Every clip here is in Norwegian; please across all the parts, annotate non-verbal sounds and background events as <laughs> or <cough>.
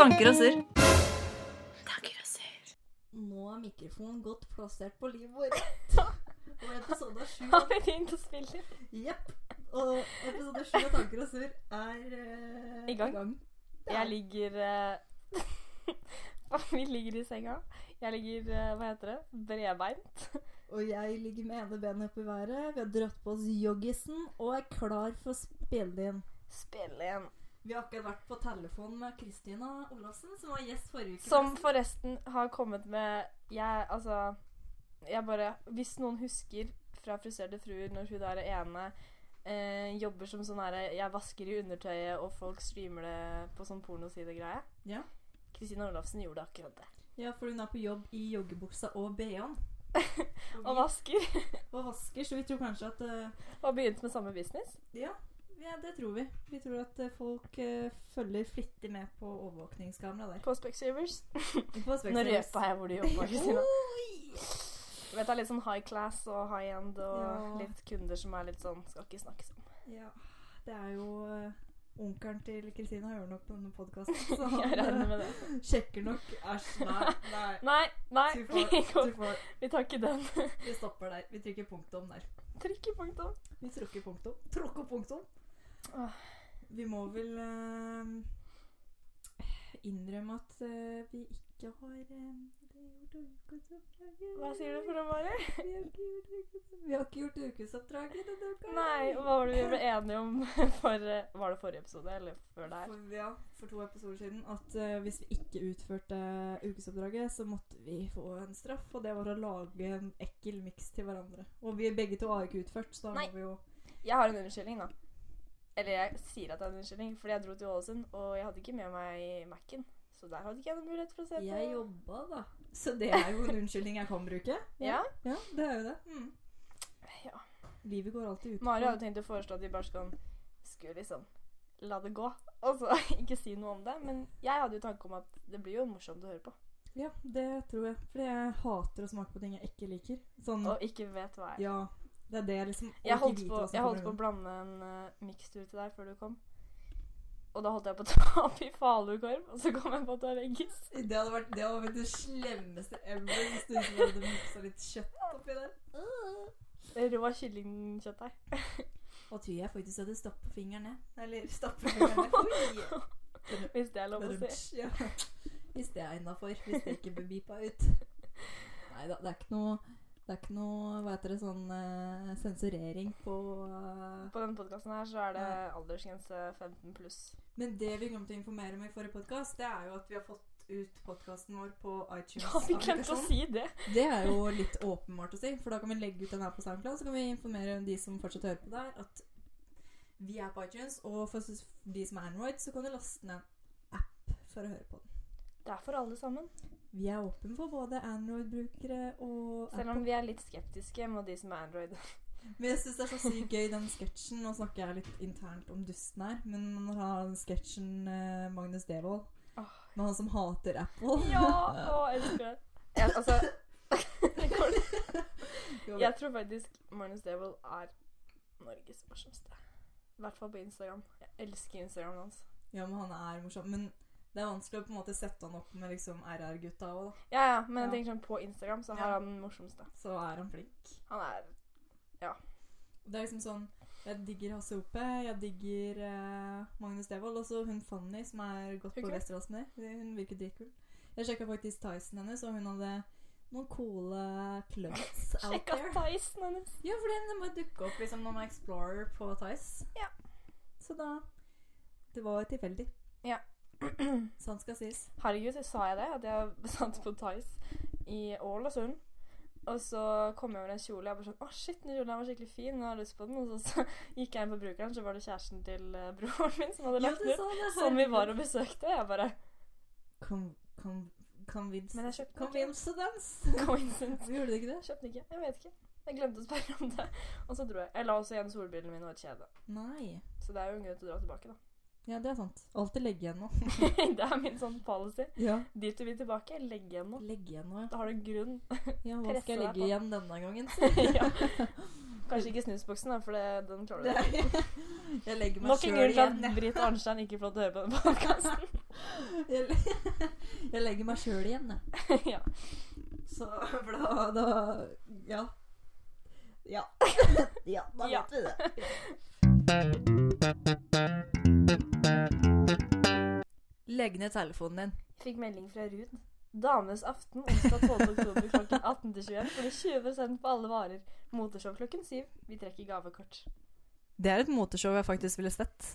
Tanker og surr. Tanker og surr. Nå er mikrofonen godt plassert på livet vårt. <laughs> Og episode sju Har vi begynt å spille? Jepp. Og episode sju av Tanker og surr er eh, I gang. Er- Jeg ligger eh, <laughs> Vi ligger i senga. Jeg ligger, eh, hva heter det, bredbeint. Og jeg ligger med ene benet opp i været. Vi har dratt på oss joggisen og er klar for å spille inn. Spille igjen. Vi har akkurat vært på telefon med Kristina Olafsen, som var gjest forrige uke. Som forresten har kommet med Jeg, altså Jeg bare Hvis noen husker fra Friserte fruer, når hun der ene eh, jobber som sånn herre Jeg vasker i undertøyet, og folk streamer det på sånn pornoside-greie. Ja. Kristina Olafsen gjorde akkurat det. ja, for hun er på jobb i joggebuksa og BH-en. <laughs> Og vasker. og vasker, så vi tror kanskje at uh, Og begynt med samme business. Ja, ja, det tror vi. Vi tror at eh, folk uh, følger flittig med på overvåkningskamera der. På Specsavers. <laughs> Nå røpa jeg hvor de jobber! <laughs> Du vet, det er litt sånn high class og high end og Ja. litt kunder som er litt sånn Skal ikke snakkes om. Ja, det er jo uh, Onkelen til Kristina hører nok på denne podkasten, <laughs> så det. sjekker nok Æsj, nei, nei. Nei, nei, Too vi, går, vi tar ikke den. Vi stopper der. Vi trykker punktum der. Trykker punktum. Vi trykker punktum. Tråkker punktum. Vi må vel uh, innrømme at uh, vi ikke har uh. Hva sier du for noe, Mari? <laughs> Vi har ikke gjort ukesoppdraget. Har denne uka. Nei, hva var det vi ble enige om <laughs> for Var det forrige episode, eller før der? For, ja, for to episoder siden at hvis vi ikke utførte ukesoppdraget, så måtte vi få en straff, og det var å lage en ekkel miks til hverandre. Og vi begge to har ikke utført, så da må vi jo Jeg har en unnskyldning, da. Eller jeg sier at det er en unnskyldning, fordi jeg dro til Ålesund, og jeg hadde ikke med meg Mac-en. Så der hadde ikke jeg noen mulighet for å se på. Jeg jobba, da. Så det er jo en unnskyldning jeg kan bruke. <laughs> Ja. Ja, det er jo det. Mm. ja. Livet går alltid ut Mari hadde tenkt å foreslå at vi bare skal skulle liksom la det gå, <laughs> og så ikke si noe om det. Men jeg hadde jo tanke om at det blir jo morsomt å høre på. Ja, det tror jeg. Fordi jeg hater å smake på ting jeg ikke liker. Sånn Og ikke vet hva er. Ja. Det er det jeg liksom Jeg holdt på, jeg holdt på å blande en uh, mikstur til deg før du kom. Og da holdt jeg på å ta <laughs> oppi falukorv, og så kom jeg på at det var veggis. Det hadde vært det hadde vært det slemmeste ever hvis du ikke hadde miksa litt kjøtt oppi der. Rå kyllingkjøttdeig. Og tror jeg faktisk hadde stappa fingeren ned. Eller stappa <laughs> fingeren ned. Hvis det er lov å si. Ja. Hvis det er innafor. Hvis det ikke blir beepa ut. Nei da, det er ikke noe det er ikke noe hva heter det, sånn uh, sensurering på uh, På denne podkasten her så er det aldersgrense 15 pluss. Men det vi glemte å informere om i forrige podkast, det er jo at vi har fått ut podkasten vår på iTunes. Ja, vi glemte å si det. Det er jo litt åpenbart å si, for da kan vi legge ut den her på SoundCloud. Så kan vi informere de som fortsatt hører på der, at vi er på iTunes. Og for de som er Android, så kan du laste ned en app for å høre på den. Det er for alle sammen. Vi er åpne for både Android-brukere og Selv om Apple. vi er litt skeptiske mot de som er Android. <laughs> Men jeg syns det er så sykt gøy, den sketsjen. Nå snakker jeg litt internt om dusten her, men man har den sketsjen eh, Magnus Devold oh. med han som hater Apple. Ja! Å, jeg elsker det. Jeg, altså <laughs> Jeg tror faktisk Magnus Devold er Norges morsomste. I hvert fall på Instagram. Jeg elsker Instagramen hans. Ja, men han er morsom. Men det er vanskelig å på en måte sette han opp med liksom RR-gutta òg, da. Ja, ja, men jeg tenker sånn på Instagram så Ja. har han den morsomste. Så er han flink. Han er Ja. Det er liksom sånn Jeg digger Hasse Hope, jeg digger eh, Magnus Devold, og så hun Fanny, som er godt på Hyggelig. Westerdals med. Hun virker dritkul. Jeg sjekka faktisk Tyson hennes, og hun hadde noen coole clubs <laughs> out Sjekka there. Tyson hennes. Ja, for den må dukke opp liksom når man er Explorer på Tice. Ja. Så da Det var tilfeldig. Ja. Sant skal sies. Herregud, så sa jeg det? At jeg satt på Tice i Ålesund. Og så kom jeg over en kjole. Jeg bare sånn Å, shit, den kjolen var skikkelig fin. Jeg har lyst på den. Og så, så gikk jeg inn på brukeren, så var det kjæresten til eh, broren min som hadde lagt den ut. Som vi var og besøkte. Jeg bare Kom, kom, convince- Men jeg kjøpte. Coincidence. Coincidence. Gjorde du ikke det? Kjøpte ikke. Jeg vet ikke. Jeg glemte å spørre om det. Og så dro jeg. Jeg la også igjen solbrillene mine og et kjede. Nei. Så det er jo en grunn til å dra tilbake, da. Ja, det er sant. Alltid legge igjen noe. <laughs> det er min sånn policy. Ja. Dit du vil tilbake, legg igjen noe. Legge igjen noe. Da har du grunn. <laughs> Ja, hva Presse skal jeg legge igjen denne gangen? <laughs> ja. Kanskje ikke snusboksen, da, for det, den klarer du. Det- Jeg legger meg Nok en sjøl grunn til at. Britt Arnstein ikke får lov til å høre på den podkasten. Jeg, jeg legger meg sjøl igjen, jeg. ja. Så for da, da Ja. Ja. ja, da Ja. vet vi det. Legg ned telefonen din. Fikk melding fra Ruud. Damenes aften onsdag 12. oktober klokken 18-21 får du 20% på alle varer. Moteshow klokken 7. Vi trekker gavekort. Det er et moteshow jeg faktisk ville sett.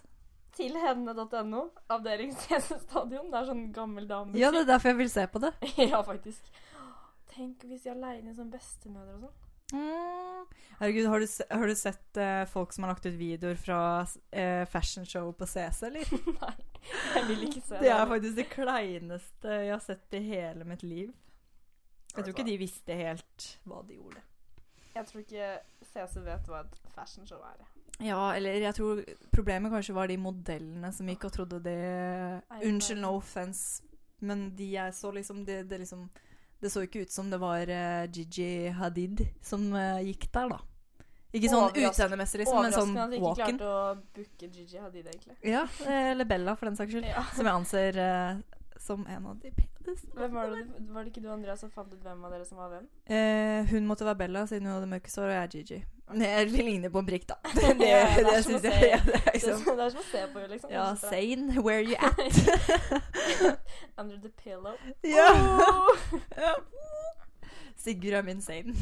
Til henne.no, avdeling CC Stadion. Det er sånn gammel dame. Ja, det er derfor jeg vil se på det. <laughs> ja, faktisk. Tenk hvis de er aleine som bestemødre og sånn. Mm. Herregud, har du, har du sett uh, folk som har lagt ut videoer fra uh, fashionshow på CC, eller? <laughs> Nei, jeg vil ikke se Det er faktisk det kleineste jeg har sett i hele mitt liv. Jeg tror ikke de visste helt hva de gjorde. Jeg tror ikke CC vet hva et fashionshow er. Ja, eller jeg tror problemet kanskje var de modellene som gikk og trodde det Unnskyld, no offense, men de jeg så liksom Det, det liksom Det så ikke ut som det var uh, Gigi Hadid som uh, gikk der, da. Ikke sånn utseendemessig, liksom, men sånn Overraskende at de ikke walk-in. klarte å booke Gigi Hadid, egentlig. Ja, eh, eller Bella, for den saks skyld. Ja. Som jeg anser uh, som en av de. Hvem var, det, du- var det ikke du Andrea som fant ut hvem av dere som var hvem? Eh, hun måtte være Bella, siden hun hadde mørkest hår, og jeg er Gigi. vi ligner på en prikk, da. <laughs> Det, det, Ja, det er det som å syns se- ja, <laughs> det er Det er liksom. som- det er som å se på, liksom. Ja, Jeg sane, where you at? er- <laughs> Under the pillow. ja. Oh! Sigurd er min sane.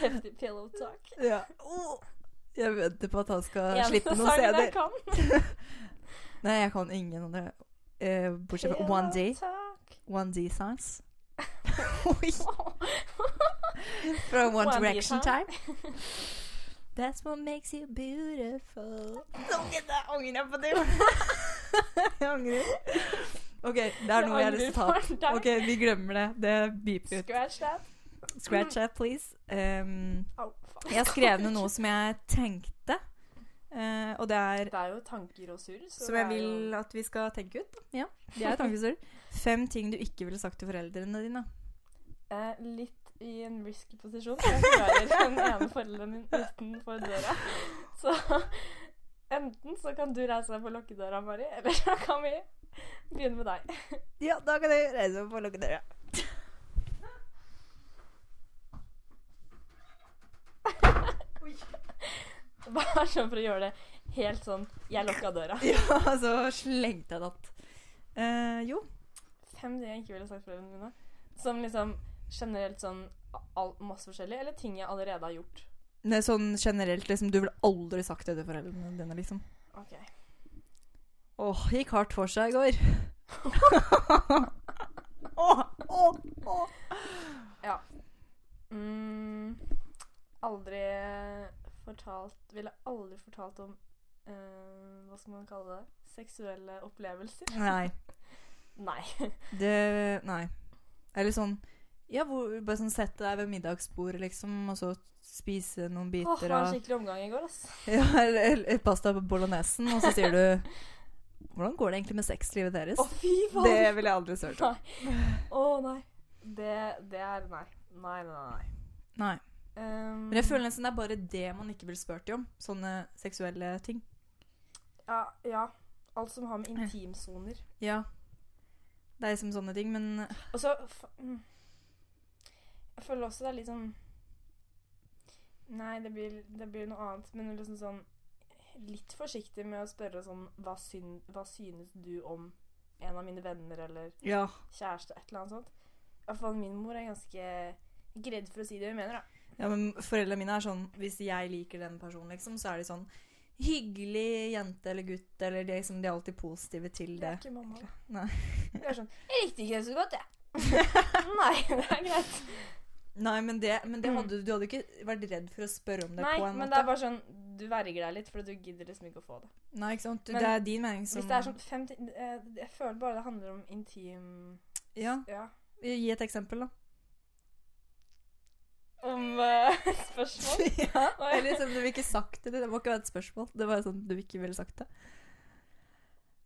Heftig pillow talk. ja. Oh. Jeg venter på at han skal Eneste slippe noe sangen jeg CD. kan. Nei, jeg kan ingen andre. Eh, bortsett fra One D. Pillow talk. One D-songs. Oi. Fra One One Direction. Time. <laughs> That's what makes you beautiful. Ungen, angrer er på det. <laughs> Jeg angrer. OK, det er noe jeg har lyst til å ta opp. OK, vi glemmer det. Det beeper ut. Scratch that. Scratch that, please. Um, jeg har skrevet ned noe som jeg tenkte, eh, og det er Det er jo tanker og surr. som jeg vil jo- at vi skal tenke ut. da. Ja, det er tankesur. Fem ting du ikke ville sagt til foreldrene dine. Uh, litt i en risky posisjon. Jeg hører den ene forelderen min utenfor døra. <laughs> Så enten så kan du reise deg på lokkedøra, Mari, eller så kan vi begynne med deg. <laughs> Ja, da kan du reise deg på lukke døra. <laughs> <laughs> Bare sånn for å gjøre det helt sånn Jeg lukka døra. <laughs> Ja, så slengte jeg det att. Uh, jo. Fem ting jeg ikke ville sagt foreldrene mine. Som liksom generelt sånn all, masse forskjellig, eller ting jeg allerede har gjort. Er sånn generelt, liksom, du ville aldri sagt det til foreldrene dine, liksom. Ok. Åh, gikk hardt for seg i går. <laughs> Åh, åh, åh. Mm, aldri fortalt Ville aldri fortalt om eh, Hva skal man kalle det? Seksuelle opplevelser? Nei. <laughs> Nei. Det Nei. Eller sånn Ja, hvor bare sånn sette deg ved middagsbordet, liksom, og så spise noen Åh, biter det var en av skikkelig omgang i går, ass. <laughs> Ja, eller, eller pasta på bolognesen, og så sier du Hvordan går det egentlig med sexlivet deres? Å, fy faen! det ville jeg aldri sørt om. Å, nei. Det, det er Nei. Nei, nei, nei. Nei. Um, Men jeg føler nesten det er bare det man ikke vil spurt dem om. Sånne seksuelle ting. ja, ja. Alt som har med intimsoner. Ja. Det er liksom sånne ting, men Og så mm. Jeg føler også det er litt sånn Nei, det blir, det blir noe annet, men liksom sånn Litt forsiktig med å spørre sånn hva, syn, hva synes du om en av mine venner eller Ja. kjæreste, et eller annet sånt. I hvert fall min mor er ganske ikke redd for å si det hun mener, da. Ja men foreldrene mine er sånn Hvis jeg liker den personen, liksom, så er de sånn Hyggelig jente eller gutt, eller de, liksom, de er alltid positive til Det det. er ikke mamma. Nei. Jeg er sånn <laughs> Jeg likte ikke det så godt, jeg. <laughs> Nei, det er greit. Nei, men det, men det hadde, du hadde ikke vært redd for å spørre om det Nei, på en måte. Nei, men det er bare sånn Du verger deg litt, for du gidder liksom ikke å få det. Nei, ikke sant? Men det er din mening som Hvis det er sånn fem ting eh, Jeg føler bare det handler om intim Ja. Ja. Gi et eksempel, da. Om uh, <laughs> spørsmål? <laughs> ja. Eller sånn, du vil ikke sagt det. Det må ikke et spørsmål. Det var sånn du ikke ville sagt det.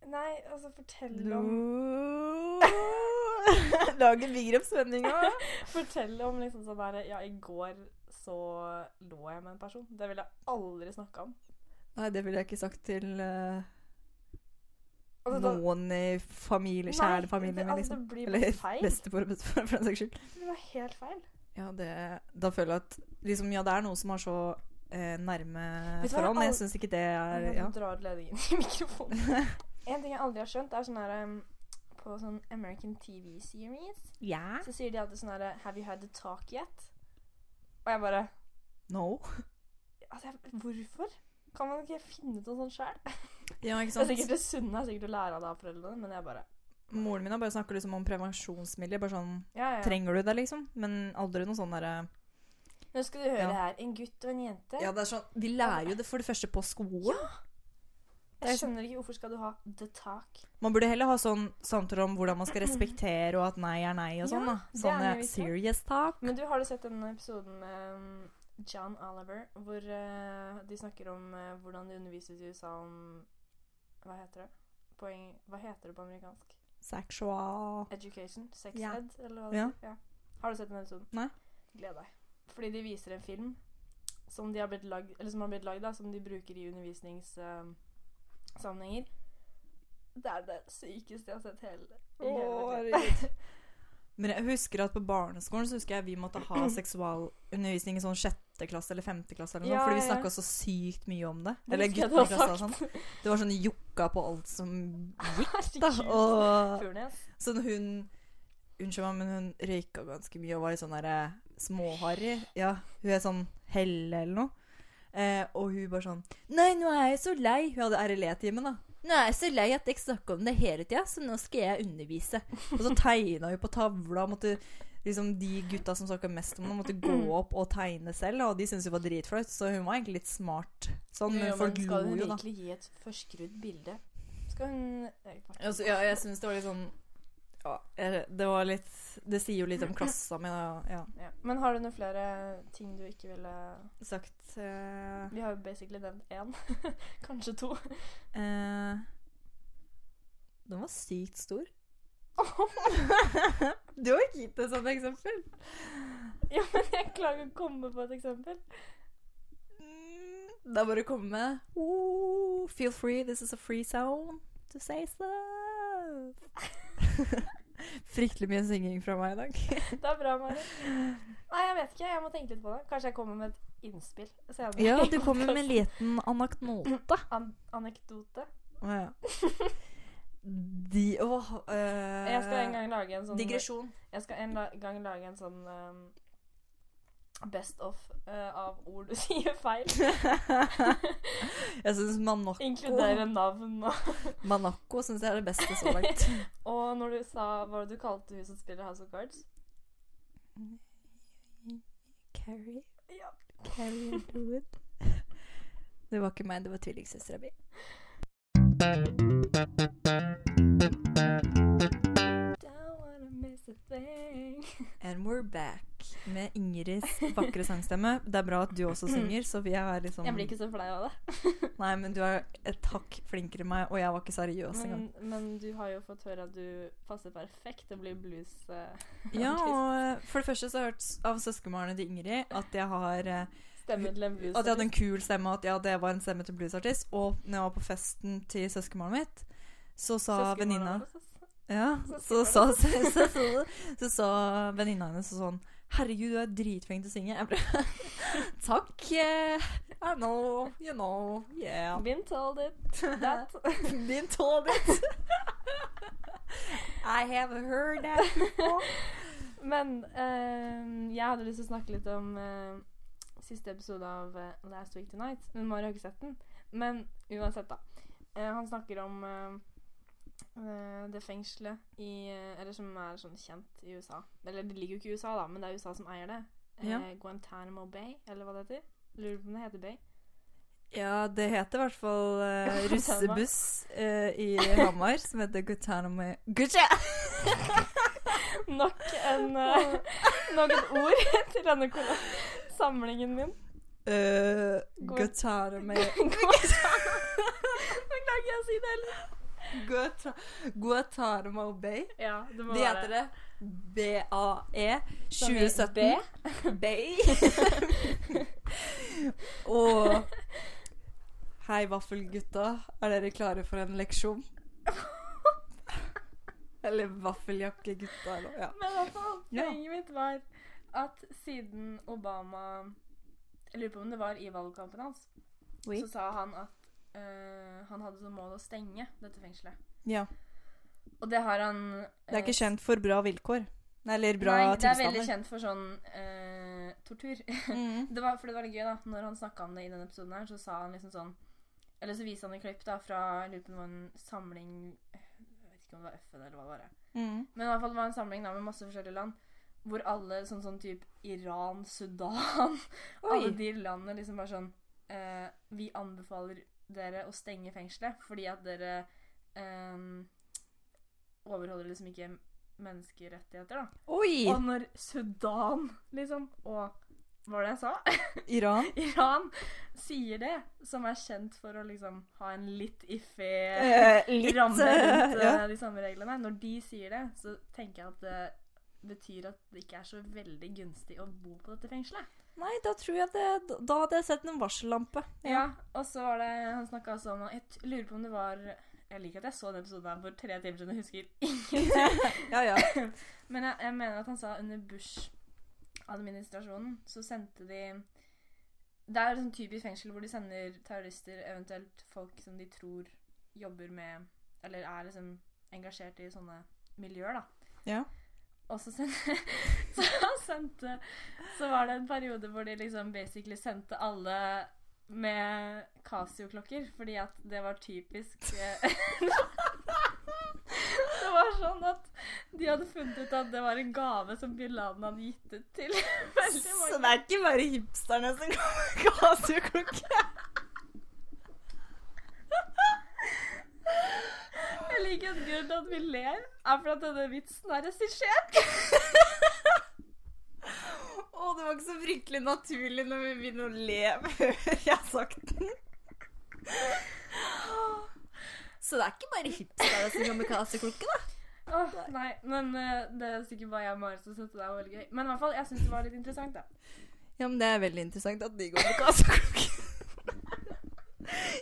Nei, altså fortell No. om Lager bigger opp òg. Fortell om liksom sånn derre Ja, i går så lå jeg med en person. Det ville jeg aldri snakka om. Nei, det ville jeg ikke sagt til uh, Altså, da- noen i familie, kjærefamilien kjære familie min, altså, liksom. Eller <laughs> bestemor og bestefar, for den saks skyld. Det blir helt feil. Ja, det, da føler jeg at liksom, Ja, det er noe som har så eh, nærme forhold, men jeg syns ikke det er ja. drar ledningen i <laughs> mikrofonen. <laughs> En ting jeg aldri har skjønt, er sånn her um, På sånn American TV series yeah. så sier de alltid sånn her Have you had the talk yet? Og jeg bare No. <laughs> altså, jeg, Hvorfor? Kan man ikke finne ut noe sånt sjøl? Ja, ikke Det er sikkert det sunne er sikkert å lære av det av foreldrene, men jeg bare Moren min har bare snakka liksom om prevensjonsmidler. Bare sånn Ja, ja. Trenger du det, liksom? Men aldri noe sånn derre Nå skal du høre Ja. her. En gutt og en jente. Ja, det er sånn Vi lærer jo det for det første på skolen. jeg sånn- skjønner ikke hvorfor skal du ha the talk. Man burde heller ha sånn samtaler om hvordan man skal <clears throat> respektere, og at nei er nei og sånn. Ja, da. Sånn er viktig. serious talk. Men du har du sett den episoden med um, John Oliver, hvor uh, de snakker om uh, hvordan det undervises i USA om Hva heter det? Poeng, hva heter det på amerikansk? Sexual Education? Sex Ja. ed? Eller hva det Ja. heter? Ja. Har du sett den episoden? Nei. Gled deg. Fordi de viser en film som de har blitt lagd, eller som har blitt lagd, da, som de bruker i undervisningssammenhenger. det er det sykeste jeg har sett hele, i hele Å, mitt liv. <laughs> Men jeg husker at på barneskolen så husker jeg vi måtte ha <clears throat> seksualundervisning i sånn sjette klasse eller femte klasse. eller noe, Ja, fordi vi snakka så sykt mye om det. Det Eller gutteklasse og sånn. Det var sånn jokka på alt som gikk, da. <laughs> Og sånn hun Unnskyld meg, men hun røyka ganske mye og var litt sånn derre småharry. Ja, hun er sånn Helle eller noe. Eh, og hun bare sånn Nei, nå er jeg så lei. Hun hadde RLE-timen, da. Nå er jeg så lei at jeg snakker om det hele tida, så nå skal jeg undervise. Og så tegna hun på tavla. Måtte, liksom, de gutta som snakka mest om det, måtte gå opp og tegne selv. Og de syntes hun var dritflaut, så hun var egentlig litt smart sånn. Men Jo, folk skal hun virkelig gi et forskrudd bilde? Skal hun. Altså, ja, jeg syns det var litt sånn ja, Det var litt Det sier jo litt om klassa mi, da. Ja. ja. Men har du noen flere ting du ikke ville Sagt Uh, Vi har jo basically nevnt én. <laughs> Kanskje to. Uh, Den var sykt stor. <laughs> du har ikke gitt et sånt eksempel. ja, men jeg klarer ikke å komme på et eksempel. Da Det er bare å komme med oh, Feel free, this is a free zone to say stuff. <laughs> <laughs> Fryktelig mye synging fra meg i dag. <laughs> Det er bra, Mari. Nei, jeg vet ikke. Jeg må tenke litt på det. Kanskje jeg kommer med et innspill senere. Ja, <laughs> du kommer med en liten anekdote. <clears throat> An anekdote. Å ja. De Å øh, Jeg skal en gang lage en sånn Digresjon. Jeg skal en gang lage en sånn um, best of uh, av ord du <laughs> sier feil. <laughs> jeg syns Monaco Inkludere navn og <laughs> Monaco syns jeg er det beste så langt. Og når du sa Hva var det du kalte hun som spiller House of Cards? Carrie Ja. Carrie Underwood. Det var ikke meg, det var tvillingsøstera mi. And we're back med Ingrids vakre sangstemme. Det er bra at du også synger, så vi er liksom Jeg blir ikke så flau av det. Nei, men du er et hakk flinkere enn meg, og jeg var ikke seriøs engang. men du har jo fått høre at du passer perfekt til å bli blues. eh, Ja, og for det første så har jeg hørt av søskenbarnet til Ingrid at jeg har eh. At jeg hadde en kul stemme, at ja, det var en stemme til bluesartist. Og når jeg var på festen til søskenbarnet mitt, så sa venninna Ja, <laughs> så sa, så, så, så, venninna hennes sånn Herregud, du er dritflink til å synge. Jeg bare <laughs> Takk. eh, I know, you know, yeah. Been told it. That. <laughs> Been told it. I have heard that before. <laughs> Men uh, jeg hadde lyst til å snakke litt om uh, siste episode av uh, Last Week Tonight. Men Mari har ikke sett den. Men uansett, da. Han snakker om det fengselet i eh, Eller som er sånn kjent i USA. Eller det ligger jo ikke i USA, da, men det er USA som eier det. Eh, Ja. Guantánamo Bay, eller hva det heter. Lurer på om det heter Bay. Ja, det heter i hvert fall uh, <laughs> russebuss uh, i Hamar som heter Guantánamo Gucci! <laughs> Nok en uh, Nok et ord til denne samlingen min. Uh, Guantánamo <laughs> ikke jeg å si det heller. Guata- Bay. Ja, det må De heter det BAE Som i 2017. Bay. <laughs> Og Hei, vaffelgutta. Er dere klare for en leksjon? Eller vaffeljakkegutta, eller ja. Men hvert fall, Ja. mitt var at siden Obama Jeg lurer på om det var i valgkampen hans, Oui. så sa han at eh, han hadde som mål å stenge dette fengselet. ja. Og det har han Det er ikke kjent for bra vilkår. Eller bra tilstander. Nei, det er tilstander. veldig kjent for sånn uh, tortur. Mm. <laughs> det var, for det var litt gøy, da. Når han snakka om det i denne episoden her, så sa han liksom sånn Eller så viste han en klipp da fra lupen var en samling Jeg vet ikke om det var FN eller hva det var. Mm. Men i hvert fall det var en samling da med masse forskjellige land. Hvor alle, sånn sånn type Iran, Sudan <laughs> Alle de landene liksom bare sånn eh, Vi anbefaler dere å stenge fengselet fordi at dere eh, overholder liksom ikke menneskerettigheter, da. Oi! Og når Sudan, liksom, og hva var det jeg sa? <laughs> Iran. Iran sier det, som er kjent for å liksom ha en litt iffy Eh, litt ramme rundt ja. eh, de samme reglene. Når de sier det, så tenker jeg at det betyr at det ikke er så veldig gunstig å bo på dette fengselet. Nei, da tror jeg det Da hadde jeg sett en varsellampe. Ja, og så var det Han snakka også om Jeg lurer på om det var Jeg liker at jeg så den episoden her for tre timer siden og husker ingenting. ja, ja. <laughs> Men jeg, jeg mener at han sa under Bush-administrasjonen så sendte de Det er et sånn typisk fengsel hvor de sender terrorister, eventuelt folk som de tror jobber med Eller er liksom engasjert i sånne miljøer, da. Ja. Og så sendte, <laughs> så sendte Så var det en periode hvor de liksom basically sendte alle med Casio-klokker, fordi at det var typisk eh, <laughs> Det var sånn at de hadde funnet ut at det var en gave som bin Laden hadde gitt ut til <laughs> veldig Så det er ikke bare hipsterne som kan ha klokke? Jeg liker at grunnen til at vi ler, er for at denne vitsen er regissert. <laughs> Å, det var ikke så fryktelig naturlig når vi begynner å le <laughs> før jeg har sagt den. Så det er ikke bare hipsterne som Casio-klokke, da? Åh, nei, men uh, det er sikkert bare jeg og Mari som syntes det var veldig gøy. Men i hvert fall, jeg syns det var litt interessant, da. Ja, men det er veldig interessant at de går med Casio-klokke. <laughs>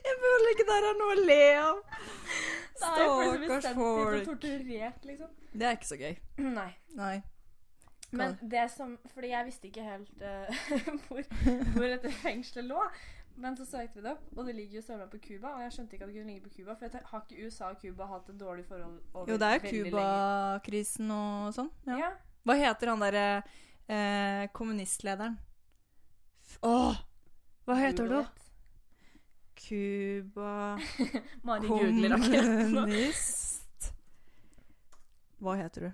Jeg føler ikke det er noe å le av. Det er jo folk som blir Stakkars folk. liksom. Det er ikke så gøy. <clears throat> Nei. Nei. Men det som Fordi jeg visste ikke helt uh, <laughs> hvor, hvor dette fengselet lå. Men så søkte vi det opp, og det ligger jo søren på Cuba. Og jeg skjønte ikke at det kunne ligge på Cuba, for jeg har ikke USA og Cuba hatt et dårlig forhold over Jo, det er jo? Cuba-krisen og sånn. Ja. Ja. Hva heter han derre eh, kommunistlederen? Åh! Hva heter du? Cuba. <laughs> Kommunist Hva heter du?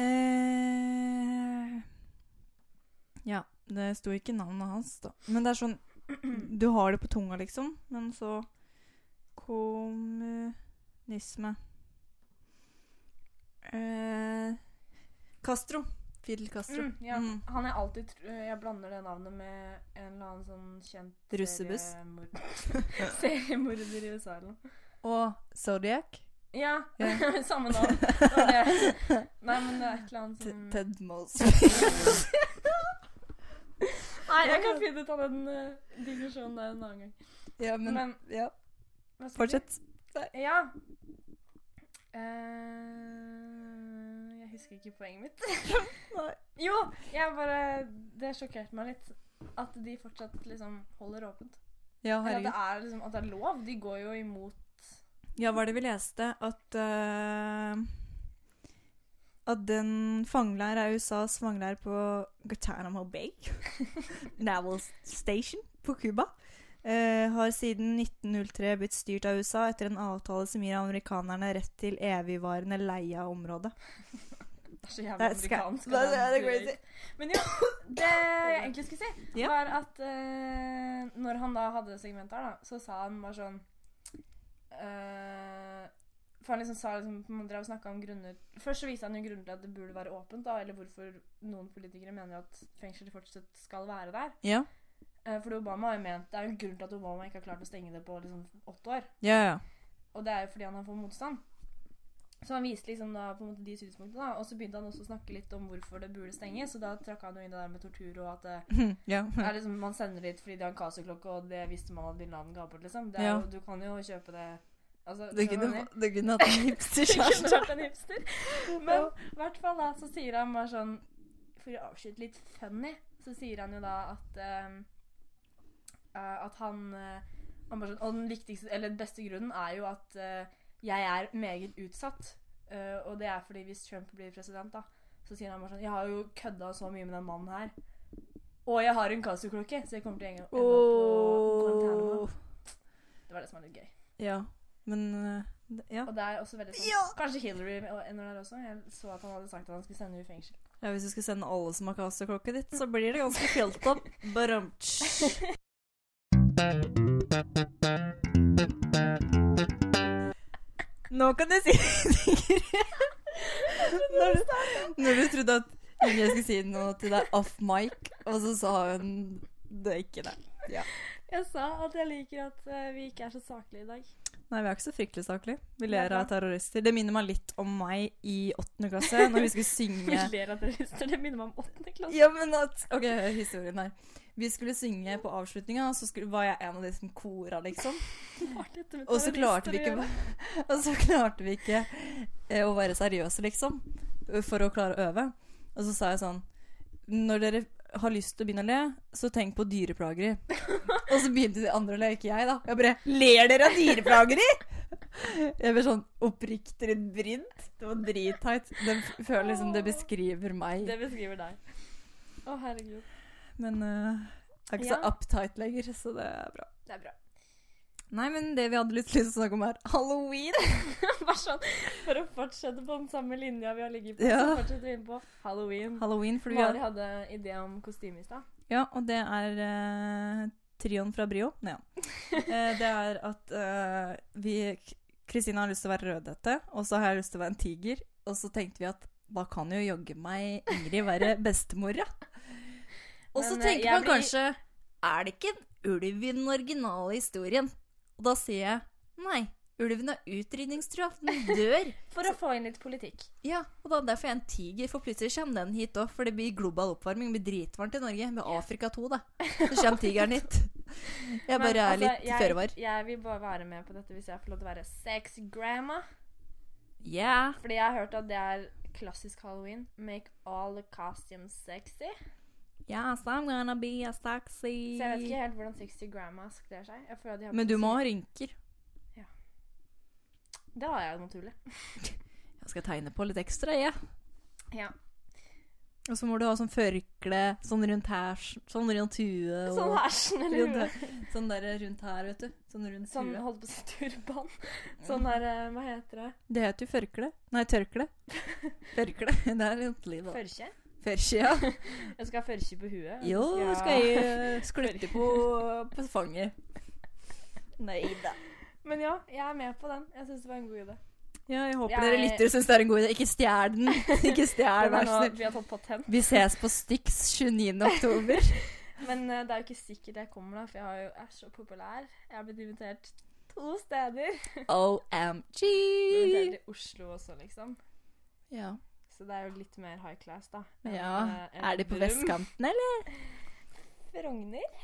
Eh, ja, det sto ikke navnet hans, da. Men det er sånn Du har det på tunga, liksom. Men så Kommunisme eh, Castro. Fidel Castro. Mm, ja. Mm. Han er alltid Jeg blander det navnet med en eller annen sånn kjent Russebuss? <laughs> seriemorder i USA eller noe. Og Zodiac. Ja, Yeah. <laughs> samme navn. <laughs> Nei, men det er et eller annet som Ted Mosby. Nei, jeg kan finne ut av den uh, digresjonen der en annen gang. ja, men, Men ja, fortsett. Ja. Eh, jeg husker ikke poenget mitt. <laughs> Jo, jeg bare Det sjokkerte meg litt. At de fortsatt liksom holder åpent. Ja, Eller at det er, liksom, at det er lov. De går jo imot Ja, hva er det vi leste? At uh, At den fangeleir er USAs fangeleir på Guantánamo Bay. <laughs> Naval Station på Cuba. Uh, har siden 1903 blitt styrt av USA etter en avtale som gir amerikanerne rett til evigvarende leie av området. Det er så jævlig er amerikansk. det det det crazy. Men jo, det jeg egentlig skulle si, Ja. var at uh, når han da hadde segmentet her, da, så sa han bare sånn uh, For han liksom sa liksom, Man drev snakka om grunner Først så viste han jo grunner til at det burde være åpent, da, eller hvorfor noen politikere mener at fengsel fortsatt skal være der. Ja, Eh, fordi Obama har jo ment Det er jo en grunn til at Obama ikke har klart å stenge det på liksom åtte år. ja, ja. og det er jo fordi han har fått motstand. Så han viste liksom da på en måte de synspunktene, da, og så begynte han også å snakke litt om hvorfor det burde stenges. Og da trakk han jo inn det der med tortur og at <laughs> det ja. er liksom, man sender dit fordi de har en Casio-klokke, og det visste man at bin Laden ga bort, liksom. Det er Ja. du kan jo kjøpe det altså, Du kunne, du? kunne hatt en hipster. <laughs> <laughs> Men i hvert fall da, så sier han bare sånn For å avslutte litt funny, så sier han jo da at eh, At han, uh, han bare sånn, Og den viktigste, eller den beste grunnen er jo at eh, jeg er meget utsatt. Uh, og det er fordi hvis Trump blir president, da, så sier han bare sånn Jeg har jo kødda så mye med den mannen her. Og jeg har en Casio-klokke, så jeg kommer til å ende opp på. Det var det som var litt gøy. Ja, men uh, Ja. Og det er også veldig sånn Ja. Kanskje Hillary ender der også. Jeg så at han hadde sagt at han skulle sende henne i fengsel. ja, hvis du skal sende alle som har Casio-klokke ditt, så blir det ganske fjelt opp. Barumtsj. <laughs> Nå kan du si når, <laughs> du, når du trodde at Ingrid skulle si noe til deg off mic, og så sa hun det ikke det. Jeg sa at jeg liker at eh, vi ikke er så saklige i dag. Nei, vi er ikke så fryktelig saklige. Vi ler av terrorister. Det minner meg litt om meg i åttende klasse, <laughs> når vi skulle synge Vi ler av terrorister. Det minner meg om åttende klasse. Ja, men at Ok, hør historien her. Vi skulle synge på avslutninga, og så skulle, var jeg en av de som kora, liksom. Og så klarte vi ikke <laughs> så klarte vi ikke eh, å være seriøse, liksom. For å klare å øve. Og så sa jeg sånn Når dere har lyst til å begynne å le, så tenk på dyreplageri. Og så begynte de andre å le, ikke jeg, da. Jeg bare Ler dere av dyreplageri?! Jeg ble sånn oppriktig brint. Det var dritteit. Det føler liksom det beskriver meg. Det beskriver deg. Å, herregud. Men uh, jeg er ikke Ja. så uptight lenger, så det er bra. Det er bra. Nei, men det vi hadde litt lyst til å snakke om, er halloween. <laughs> Bare sånn, For å fortsette på den samme linja vi har ligget på, Ja. så fortsetter vi inn på halloween. Halloween, for vi Mari hadde idé om kostyme i stad. Ja, og det er uh, trioen fra Brio. Nei, ja. uh, <laughs> det er at uh, vi Kristina har lyst til å være rødhette, og så har jeg lyst til å være en tiger. Og så tenkte vi at da kan jo jaggu meg Ingrid være <laughs> bestemora. Og så tenker man blir- kanskje Er det ikke en ulv i den originale historien? Og da sier jeg nei. Ulven er utrydningstrua. Den dør. <laughs> For å få inn litt politikk. Ja, og da derfor er jeg en tiger, for plutselig kommer den hit òg. For det blir global oppvarming. Det blir dritvarmt i Norge. Med. Afrika 2, da. Så kommer tigeren hit. <laughs> Jeg Men, bare er altså, litt jeg- føre var. Jeg vil bare være med på dette hvis jeg får lov til å være sex grandma. Yeah. Fordi jeg har hørt at det er klassisk halloween. Make all the costumes sexy. Yes, I'm gonna be a sexy Så jeg vet ikke helt hvordan 60 grandmas kler seg. Jeg føler at de har Men du må ha rynker. Det har jeg naturlig. <laughs> Jeg skal tegne på litt ekstra, jeg. Ja. Og så må du ha sånn førkle sånn rundt her, sånn rundt huet. og- Sånn hersen eller rundt her. Sånn der rundt her, vet du. Sånn rundt Sånn huet. holdt på å si turban. <laughs> Sånn der eh, Hva heter det? Det heter jo førkle. Nei, tørkle. <laughs> Førkle. Det er litt liv, da. Førkje? Førkje, ja. <laughs> Jeg skal ha førkje på huet. Jo, jeg skal jeg <laughs> sklutte på, på fanget. Nei da. Men ja, jeg er med på den. Jeg syns det var en god idé. Ja, jeg håper Jeg- dere og syns det er en god idé. Ikke stjel den. <laughs> Ikke stjel, er vær så snill. Vi har tatt patent. Vi ses på Styx 29. oktober. Men uh, det er jo ikke sikkert jeg kommer, da, for jeg er jo, er så populær. Jeg har blitt invitert to steder. OMG. Invitert til Oslo også, liksom. Ja. Så det er jo litt mer high class, da. ja. En, enn Er de på vestkanten, eller? Frogner?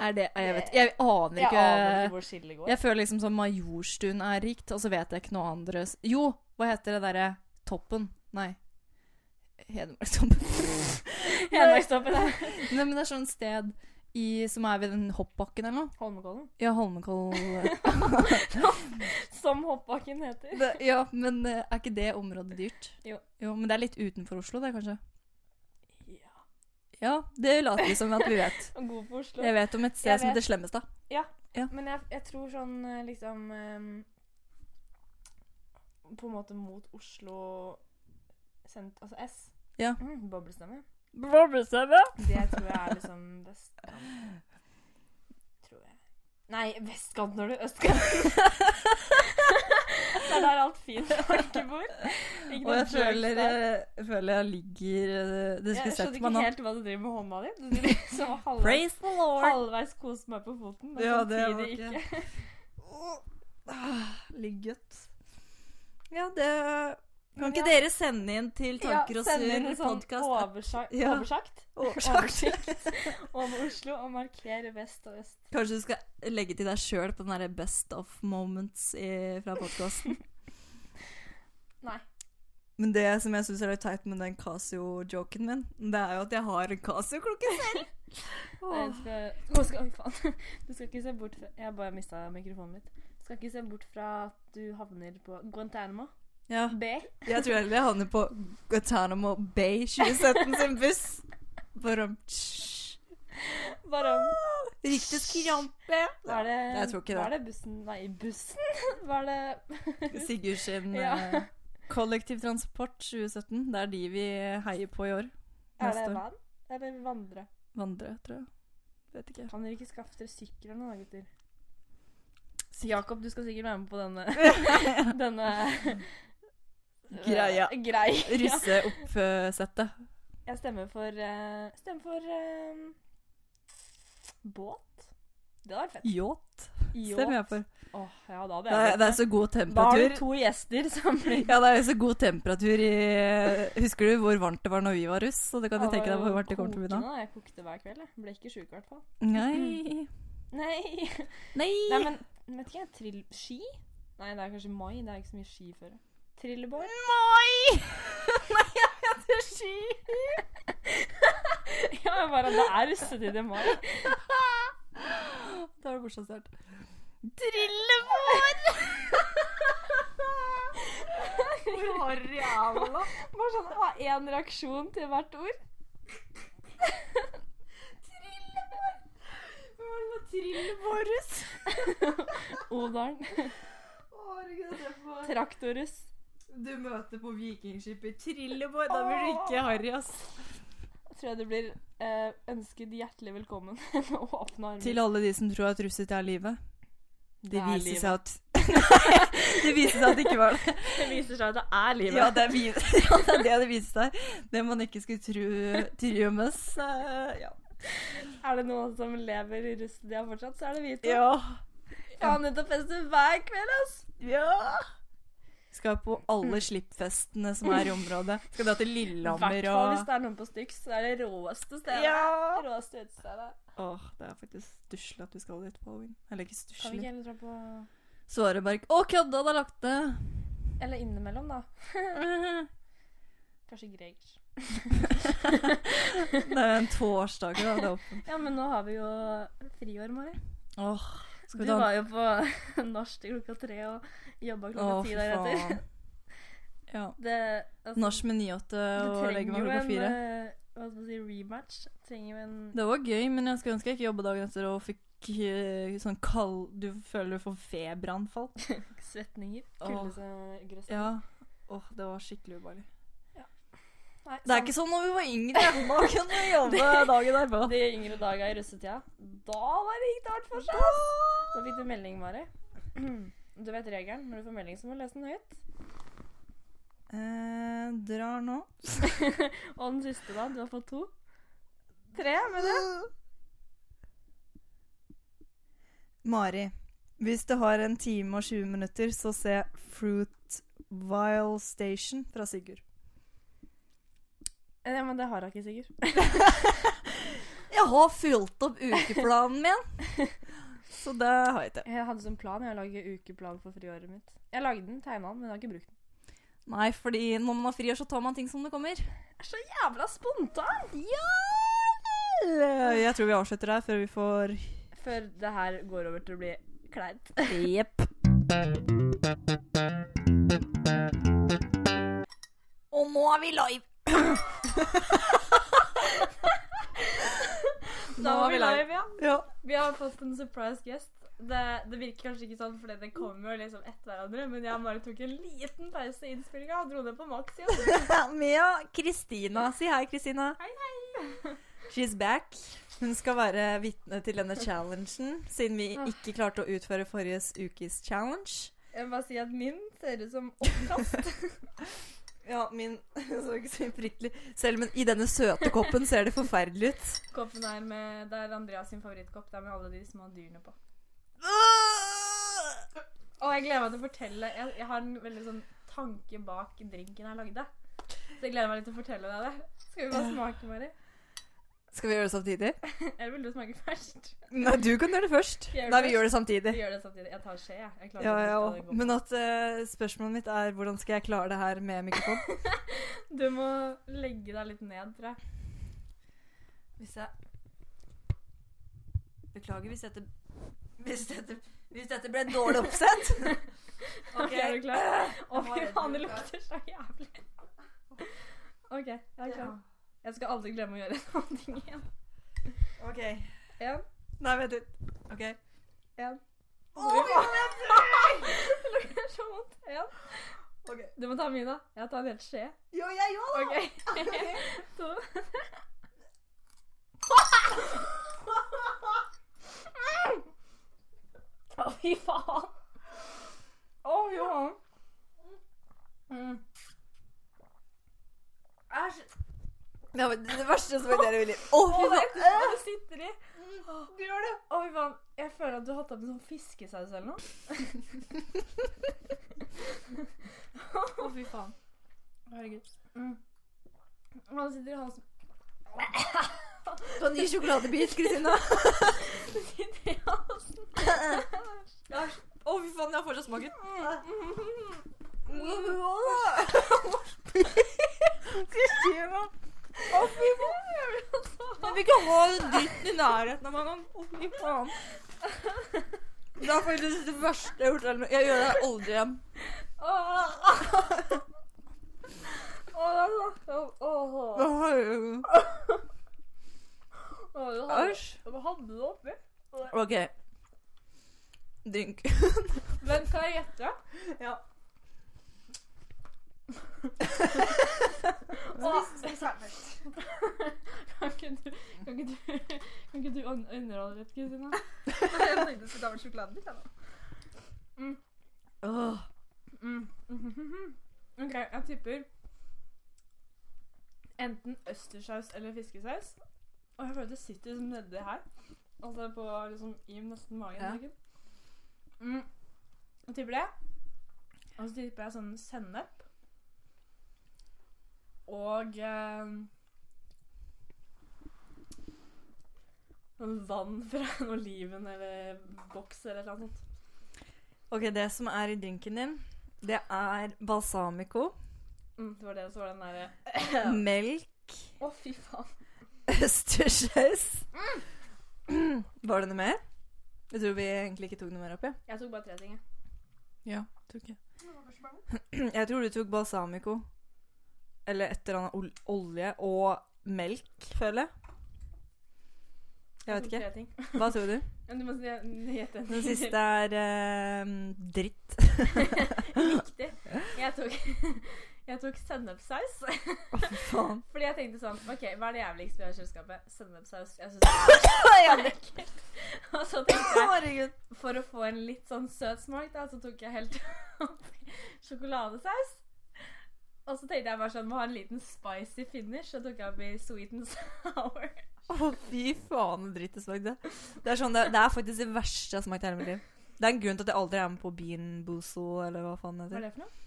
Er det Jeg vet Jeg aner Jeg ikke. aner ikke hvor skillet går. Jeg føler liksom som Majorstuen er rikt, og så vet jeg ikke noe andre Jo, hva heter det derre Toppen? Nei. Hedmarkstoppen. <laughs> Hedmarkstoppen ja. Nei, men det er sånn sted i, som er ved den hoppbakken eller noe. Holmenkollen. Ja, Holmenkollen. <laughs> Som Hoppbakken heter. det, Ja, men eh, er ikke det området dyrt? Jo. Jo, Men det er litt utenfor Oslo, det, kanskje? Ja. Ja, det later vi som at vi vet. <laughs> God på Oslo. Jeg vet om et sted som heter Slemmestad. Ja. Men jeg, jeg tror sånn eh, liksom um, På en måte mot Oslo sent, Altså S. Ja. Mm, boblestemme. Boblestemme! Det tror jeg er liksom vestkant. Tror jeg. Nei, vestkant når du østkant. det er der alt fint folk bor. Ikke Og jeg føler jeg, jeg føler jeg ligger eh, Det Jeg skulle skjønner sett ikke meg nå. helt hva du driver med hånda di. Du driver <laughs> liksom halvveis, Praise the Lord! halvveis koser meg på foten, men Ja, det var ikke- ikke. Ligget. Ja, det Kan ikke Ja. dere sende inn til Tanker og send inn surr sånn podkast? oversagt, Ja. oversagt? <laughs> Oversikt. over Oslo og markere vest og øst. Kanskje du skal legge til deg sjøl på den derre best of moments i, fra podkasten? <laughs> Nei. Men det som jeg syns er litt teit med den Casio-joken min, det er jo at jeg har en Casio-klokke selv. <laughs> Nei, du skal, Å, skal, faen. Du skal ikke se bort fra Jeg bare mista mikrofonen mitt. Du skal ikke se bort fra at du havner på Guantánamo Ja, Bay. jeg tror heller jeg havner på Guantánamo Bay 2017 sin buss. Bare Bare Riktig skrampe. Var det Jeg tror ikke det. Var det bussen Nei, bussen? <laughs> Var det Sigurd sin Ja. eh, kollektivtransport 2017. Det er de vi heier på i år. Er det vann? van? Eller vandre? Vandre, tror jeg. Vet ikke. Kan dere ikke skaffe dere sykkel eller noe, gutter? Jakob, du skal sikkert være med på denne <laughs> Denne Greia. Eh, grei. <laughs> Russeoppsettet. Jeg stemmer for uh, Stemmer for uh, båt. Det hadde vært fett. Yacht stemmer jeg for. Oh, ja, da Det er, det er så god temperatur. Da har du to gjester som blir Ja, det er jo så god temperatur i Husker du hvor varmt det var når vi var russ? Så det kan du tenke deg hvor varmt det kommer til å bli da. Jeg kokte hver kveld. Jeg ble ikke sjuk i hvert fall. Nei. <laughs> Nei. Nei. Nei, men vet ikke jeg, trill... Ski? Nei, det er kanskje mai. Det er ikke så mye skiføre. Trillebår? Nei! <laughs> Nei, jeg heter Sky. <laughs> ja, bare det er russetid i mai. Da var det fortsatt hørt. Trillebår! Hvor harry er man da? Bare sånn ha én reaksjon til hvert ord. Trillebår! Hva var trillebårruss? <laughs> Odalen. Traktorruss. Du møter på vikingskipet Trillebår. Da blir du ikke harry, ass. Jeg Tror jeg du blir eh, ønsket hjertelig velkommen <laughs> med åpne armer. Til alle de som tror at russet er livet. Det Det er viser livet. seg at <laughs> Det viser seg at det ikke var det. <laughs> Det viser seg at det er livet. Ja, det er, ja, det er det det viser seg. Det man ikke skulle tro Triumes. Uh, ja. Er det noen som lever i russetida fortsatt, så er det vi to. ja. Jeg har nettopp feste hver kveld, ass! Ja. Skal på alle slippfestene som er i området. Skal dra til Lillehammer og hvis det er noen på Styx, så er det råeste stedet. Ja. Råeste utestedet. Åh, det er faktisk stusslig at vi skal dit på halloween. Eller ikke Kan vi ikke stusslig. heller dra på Svareberg. Å, kødda! Det er lagt det! Eller innimellom, da. <laughs> Kanskje Gregers. <laughs> det er en torsdag. Da. Det er åpent. Ja, men nå har vi jo friår, Mari. Åh, skal Du var jo på <laughs> nach til klokka tre og jobba klokka ti fy der etter. faen. <laughs> Ja. Det, altså, Nach med 9-8 og legge meg klokka fire. eh, hva skal man si, rematch. Trenger jo en Det var gøy, men jeg skulle ønske jeg ikke jobba dagen etter og fikk eh, sånn kald Du føler du får feberanfall. <laughs> svetninger. Åh. Ja. Åh, det var skikkelig ubehagelig. Nei, Det er ikke sånn når vi var yngre. Da kunne vi <laughs> jobbe dagen derpå. De yngre daga i russetida, da var det ikke hardt for seg. Da. Da fikk du melding, Mari. <clears throat> Du vet regelen. Når du får melding, så må du lese den høyt. Eh, drar nå. <laughs> Og den siste, da? Du har fått to? Tre, med det? Mari, hvis du har en time og 20 minutter, så se Fruitvile Station fra Sigurd. Ja, men det har jeg ikke, sikkert. <laughs> Jeg har fulgt opp ukeplanen min, så det har jeg ikke. Jeg hadde som plan jeg å lage ukeplan for friåret mitt. Jeg lagde den, tegna den, men jeg har ikke brukt den. Nei, fordi når man har friår, så tar man ting som det kommer. Det er så jævla spontan! Ja! Jeg tror vi avslutter der før vi får Før det her går over til å bli kleint. Jepp. Og nå er vi live. Da var vi live, ja. Ja. Vi har fått en surprise guest. Det, det virker kanskje ikke sånn, for det kommer jo liksom etter hverandre. Men jeg bare tok en liten pause i innspillinga og dro ned på maks igjen. <laughs> Mia Kristina. Si hei, Kristina. Hei, hei. She's back. Hun skal være vitne til denne challengen, siden vi ikke klarte å utføre forrige ukes challenge. Jeg vil bare si at min ser ut som oppkast. <laughs> Ja, min <laughs> så ikke så fryktelig Selv men i denne søte koppen ser det forferdelig ut. <laughs> Koppen er med Det er Andreas sin favorittkopp. Det er med alle de små dyrene på. Og jeg gleder meg til å fortelle Jeg, jeg har en veldig sånn tanke bak drinken jeg lagde. Så jeg gleder meg litt til å fortelle deg det. Skal vi bare smake, Mari? Skal vi gjøre det samtidig? <laughs> Eller vil du smake først? Nei, du kan gjøre det først. Gjør det Nei, vi først? gjør det samtidig. Vi gjør det samtidig. Jeg tar skje, jeg. jeg klarer Ja, ja, det godt. Men at uh, spørsmålet mitt er hvordan skal jeg klare det her med mikrofon? <laughs> Du må legge deg litt ned, tror jeg. Hvis jeg Beklager hvis dette Hvis dette, hvis dette ble dårlig oppsett. <laughs> Ok, er du klar? Å, fy faen, det lukter så jævlig. OK, jeg er klar. Jeg skal aldri glemme å gjøre noen ting igjen. OK. En, Nei, vent litt. OK. en. Å, <laughs> Det lukter så vondt. En. Ok. Du må ta min, da. Jeg tar en hel skje. Jo, jeg òg, OK. <laughs> <laughs> To. Å, fy faen. Å, oh, Johan. Æsj. Mm. Æsj. Det det verste som var det ville. Å, fy faen. Du sitter i. Du gjør det. Å, fy faen. Jeg føler at du har hatt oppi sånn fiskesaus eller noe. <laughs> Å, fy faen. Herregud. Mm. Han sitter i halsen? Du har ny sjokoladebit, Kristina. <laughs> Det sitter i halsen. Å, fy faen, jeg har fortsatt smaken. Kristina. Å, fy faen. Jeg vil ikke ha den dritten i nærheten av meg engang. Å, fy faen. Det er faktisk det verste jeg har gjort. Jeg gjør det aldri igjen. Æsj. Hva hadde du oppi? OK. Drink. Men kan jeg gjette? Ja. Kan ikke du Kan ikke du, kan ikke du un- underholde litt, Kristina? Jeg tenkte du skulle ta med sjokoladebit. jeg, Mm. Åh. Mm. <laughs> OK, jeg tipper enten østersaus eller fiskesaus. Og jeg føler det sitter liksom nedi her. Altså på liksom i nesten magen. Ja. ikke? Mm. Jeg tipper det. Og så tipper jeg sånn sennep. Og eh, vann fra en oliven eller boks eller noe sånt. OK, det som er i drinken din, det er balsamico, Mm, det var det, så var den derre melk, Å, fy faen. østersaus Var det noe mer? Jeg tror vi egentlig ikke tok noe mer oppi. Jeg tok bare tre ting. jeg. Ja, tok jeg. <clears throat> Jeg tror du tok balsamico. Eller et eller annet olje og melk, føler jeg. Jeg vet ikke. Hva tror du? <laughs> Du må si- Den siste er eh, dritt. <laughs> Riktig. <laughs> Jeg tok, jeg tok sennepssaus. Fordi jeg tenkte sånn OK, hva er det jævligste vi har i kjøleskapet? Sennepssaus. Jeg syns det er ekkelt. Og så tenkte jeg For å få en litt sånn søt smak, da, så tok jeg helt oppi sjokoladesaus. Og så tenkte jeg bare sånn, må ha en liten spicy finish, så tok jeg i sweet and <laughs> sour. Å, fy faen, så dritt det smakte. Det er, sånn, det, det er faktisk det verste jeg har smakt i hele mitt liv. Det er en grunn til at jeg aldri er med på Bean Boozle, eller hva faen det Hva er det for noe?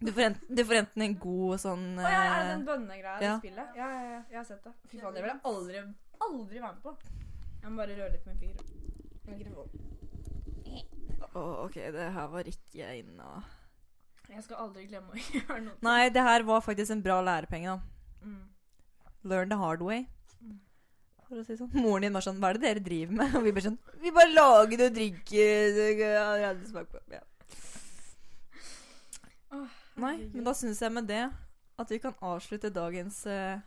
Du får enten, du får enten en god sånn Å ja, ja, eh, den bønnegreia ja. i spillet. Ja, ja, ja, jeg har sett det. Fy faen, det vil jeg aldri, aldri være med på. Jeg må bare røre litt med mikro- mikrofonen. Å, OK, det her var ikke inne. Jeg skal aldri glemme å <laughs> gjøre noe. Nei, det her var faktisk en bra lærepenge, da. Mm. Learn the hard way. Mm. For å si sånn. Moren din var sånn Hva er det dere driver med? <laughs> Og vi bare sånn Vi bare lager det og drikker det. Ja, det smak på. Ja. Åh, Nei, men da syns jeg med det at vi kan avslutte dagens eh,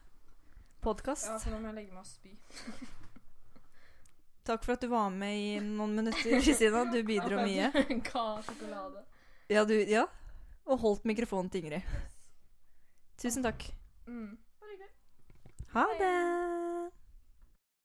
podkast. Ja, for nå må jeg legge meg og spy. <laughs> Takk for at du var med i noen minutter, Kristina. Du bidro mye. Ga sjokolade. Ja, du, ja. Og holdt mikrofonen til Ingrid. Tusen takk. Mm. Ha det!